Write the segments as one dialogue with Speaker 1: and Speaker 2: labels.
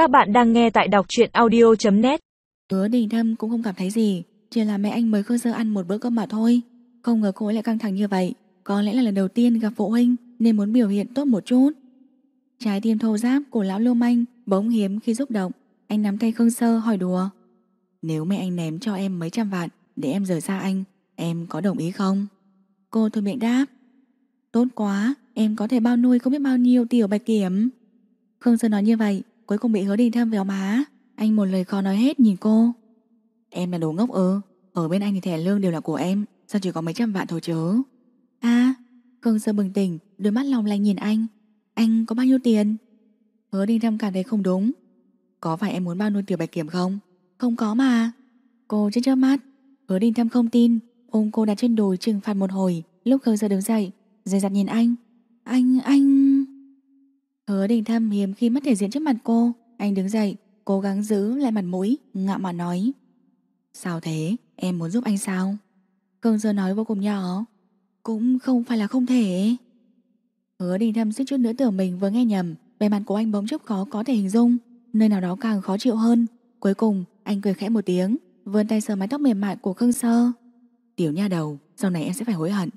Speaker 1: Các bạn đang nghe tại đọc truyện audio.net
Speaker 2: Hứa đình thâm cũng không cảm thấy gì Chỉ là mẹ anh mới khơi sơ ăn một bữa cơm mà thôi. Không ngờ cô ấy lại căng thẳng như vậy Có lẽ là lần đầu tiên gặp phụ huynh Nên muốn biểu hiện tốt một chút. Trái tim thô giáp của lão lưu manh Bỗng hiếm khi xúc động. Anh nắm tay Khương Sơ hỏi đùa. Nếu mẹ anh ném cho em mấy trăm vạn Để em rời xa anh Em có đồng ý không? Cô thôi miệng đáp. Tốt quá Em có thể bao nuôi không biết bao nhiêu tiểu bạch kiểm. Khương Sơ nói như vậy Cuối cùng bị hứa đình thâm véo má. Anh một lời khó nói hết nhìn cô. Em là đồ ngốc ư? Ở bên anh thì thẻ lương đều là của em Sao chỉ có mấy trăm vạn thôi chứ? À Khương Sơ bừng tỉnh Đôi mắt lòng lanh nhìn anh. Anh có bao nhiêu tiền? Hứa đình thâm cảm thấy không đúng. Có phải em muốn bao nuôi tiểu bạch kiểm không? Không có mà. Cô chết chớp mắt. Hứa đình thâm không tin. Ôm cô đặt trên đùi trừng phạt một hồi. Lúc Khương Sơ đứng dậy Dày dặt nhìn anh. Anh, anh Hứa đình thâm hiếm khi mất thể diện trước mặt cô. Anh đứng dậy, Cố gắng giữ lại mặt mũi, Ngạo mà nói. Sao thế? Em muốn giúp anh sao? Cương giờ nói vô cùng nhỏ. Cũng không phải là không thể. Hứa đình thâm suýt chút nữa tưởng mình vừa nghe nhầm, Bề mặt của anh bỗng chốc khó có thể hình dung. Nơi nào đó càng khó chịu hơn. Cuối cùng, anh cười khẽ một tiếng, Vươn tay sờ mái tóc mềm mại của Khương Sơ. Tiểu nha đầu, Sau này em sẽ phải hối hận.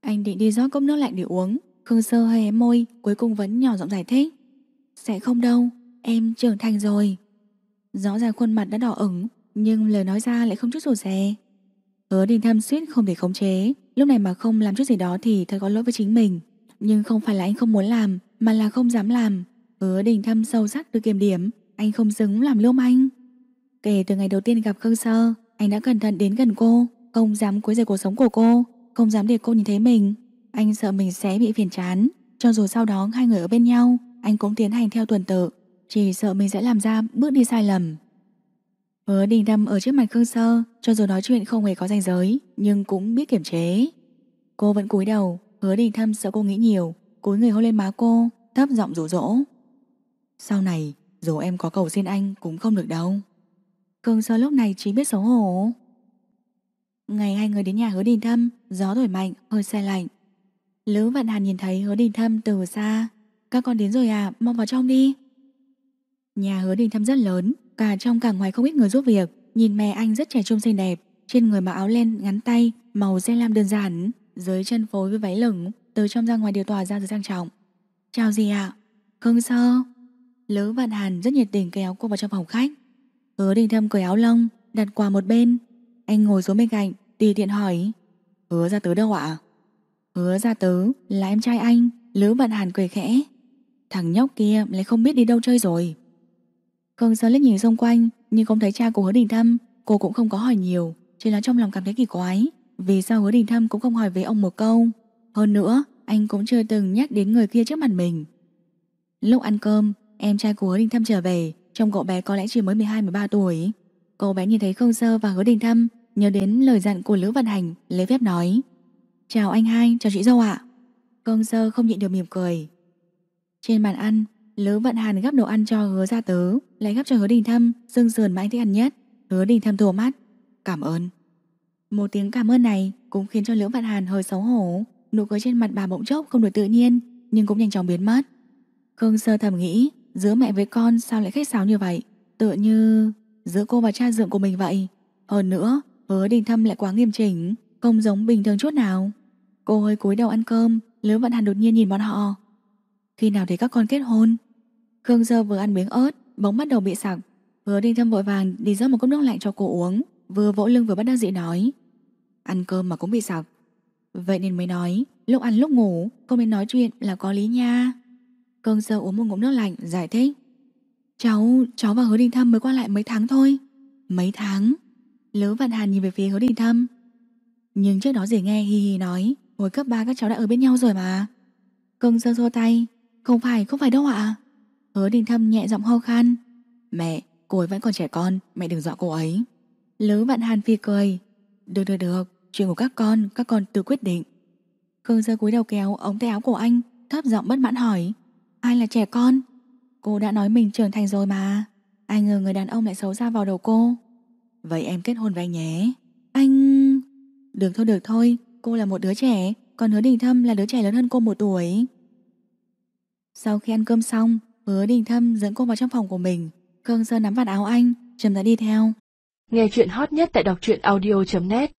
Speaker 2: Anh định đi rót cốc nước lạnh để uống. Khương Sơ hé môi Cuối cùng vẫn nhỏ giọng giải thích. Sẽ không đâu, em trưởng thành rồi. Rõ ràng khuôn mặt đã đỏ ửng Nhưng lời nói ra lại không chút rủ rè Hứa đình thâm suýt không thể khống chế. Lúc này mà không làm chút gì đó thì thật có lỗi với chính mình. Nhưng không phải là anh không muốn làm Mà là không dám làm. Hứa đình thâm sâu sắc được kiểm điểm Anh không xứng làm lưu manh Kể từ ngày đầu tiên gặp Khương Sơ Anh đã cẩn thận đến gần cô Không dám quấy rầy cuộc sống của cô Không dám để cô nhìn thấy mình anh sợ mình sẽ bị phiền chán. Cho dù sau đó hai người ở bên nhau Anh cũng tiến hành theo tuần tự. Chỉ sợ mình sẽ làm ra bước đi sai lầm. Hứa đình đâm ở trước mặt Khương Sơ Cho dù nói chuyện không hề có ranh giới Nhưng cũng biết kiểm chế. Cô vẫn cúi đầu Hứa đình thâm sợ cô nghĩ nhiều Cúi người hôn lên má cô Thấp giọng rủ rỗ. Sau này dù em có cầu xin anh cũng không được đâu. Khương Sơ lúc này chỉ biết xấu hổ. Ngày hai người đến nhà hứa đình thâm Gió thổi mạnh, hơi xe lạnh. Lữ Vạn Hàn nhìn thấy hứa đình thâm từ xa Các con đến rồi à, mau vào trong đi Nhà hứa đình thâm rất lớn Cả trong cả ngoài không ít người giúp việc Nhìn mẹ anh rất trẻ trung xinh đẹp Trên người mặc áo len ngắn tay Màu xanh lam đơn giản Dưới chân phối với váy lửng Từ trong ra ngoài điều tỏa ra rất sang trọng Chào gì ạ? À? Khương sơ Lữ Vạn Hàn rất nhiệt tình kéo cô vào trong phòng khách Hứa đình thâm cởi áo lông Đặt quà một bên Anh ngồi xuống bên cạnh Tùy tiện hỏi Hứa ra tới đâu ạ? Hứa ra tớ là em trai anh Lữ Bận Hàn cười khẽ. Thằng nhóc kia lại không biết đi đâu chơi rồi. Khương Sơn liếc nhìn xung quanh, Nhưng không thấy cha của hứa đình thâm. Cô cũng không có hỏi nhiều, Chỉ là trong lòng cảm thấy kỳ quái, Vì sao hứa đình thâm cũng không hỏi với ông một câu. Hơn nữa, anh cũng chưa từng nhắc đến người kia trước mặt mình. Lúc ăn cơm, Em trai của hứa đình thâm trở về Trong cậu bé có lẽ chỉ mới 12-13 tuổi. Cậu bé nhìn thấy Khương Sơ và hứa đình thâm, Nhớ đến lời dặn của Lữ văn Hành Lấy phép nói Chào anh hai, chào chị dâu ạ. Công sơ không nhịn được mỉm cười. Trên bàn ăn Lữ Vận Hàn gắp đồ ăn cho hứa gia tứ Lại gắp cho hứa đình thâm Dương sườn mà anh thích ăn nhất. Hứa đình thâm thua mắt. Cảm ơn. Một tiếng cảm ơn này cũng khiến cho Lữ Vận Hàn hơi xấu hổ. Nụ cười trên mặt bà bỗng chốc không được tự nhiên Nhưng cũng nhanh chóng biến mất. Khương sơ thầm nghĩ Giữa mẹ với con sao lại khách sáo như vậy? Tựa như giữa cô và cha dượng của mình vậy. Hơn nữa Hứa đình thâm lại quá nghiêm chỉnh Không giống bình thường chút nào. Cô hơi cúi đầu ăn cơm Lứa Vận Hàn đột nhiên nhìn bọn họ. Khi nào để các con kết hôn? Khương Dơ vừa ăn miếng ớt bóng bắt đầu bị sặc. Hứa Đinh Thâm vội vàng đi rót một cốc nước lạnh cho cô uống. Vừa vỗ lưng vừa bắt đắc dị nói Ăn cơm mà cũng bị sặc. Vậy nên mới nói Lúc ăn lúc ngủ Không nên nói chuyện là có lý nha. Khương Dơ uống một ngụm nước lạnh giải thích Cháu, cháu và Hứa đình Thâm mới qua lại mấy tháng thôi. Mấy tháng? Lứa vạn Hàn nhìn về phía Hứa đình Thâm. Nhưng trước đó dì nghe hi hi nói Hồi cấp 3 các cháu đã ở bên nhau rồi mà. Cưng sơ xô tay. Không phải, không phải đâu ạ. Hứa đình thâm nhẹ giọng ho khan. Mẹ, cô ấy vẫn còn trẻ con. Mẹ đừng dọa cô ấy. Lứ vạn hàn phi cười. Được được được, chuyện của các con Các con tự quyết định. Cưng sơ cúi đầu kéo ống tay áo của anh Thấp giọng bất mãn hỏi. Ai là trẻ con? Cô đã nói mình trưởng thành rồi mà. Ai ngờ người đàn ông lại xấu xa vào đầu cô. Vậy em kết hôn với anh nhé. Anh... Được thôi được thôi. Cô là một đứa trẻ, Còn hứa đình thâm là đứa trẻ lớn hơn cô một tuổi. Sau khi ăn cơm xong, Hứa đình thâm dẫn cô vào trong phòng của mình. Khương Sơn nắm vạt áo anh trầm đã đi theo.
Speaker 1: Nghe chuyện hot nhất tại đọc truyện audio.net